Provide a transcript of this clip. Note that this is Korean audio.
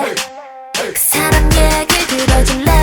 그 사람 얘기 들어줄래?